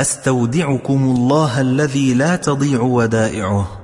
أستودعكم الله الذي لا تضيع ودائعه.